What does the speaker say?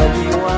study